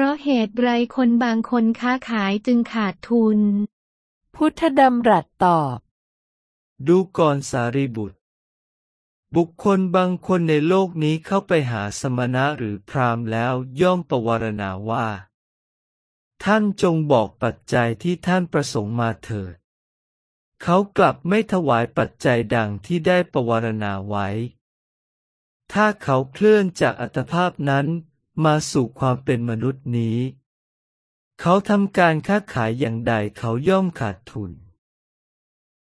ราะเหตุไรคนบางคนค้าขายจึงขาดทุน พุทธดำรัสตอบ ดูก่อนสารีบุตร บุคคลบางคนในโลกนี้เข้าไปหาสมณะหรือพราหมณ์แล้วย่อมประวารณาว่า ท่านจงบอกปัจจัยที่ท่านประสงค์มาเถิด เขากลับไม่ถวายปัจจัยดังที่ได้ประวารณาไว้ถ้าเขาเคลื่อนจากอัตภาพนั้น มาสู่ความเป็นมนุษย์นี้ เขาทำการค้าขายอย่างใดเขาย่อมขาดทุน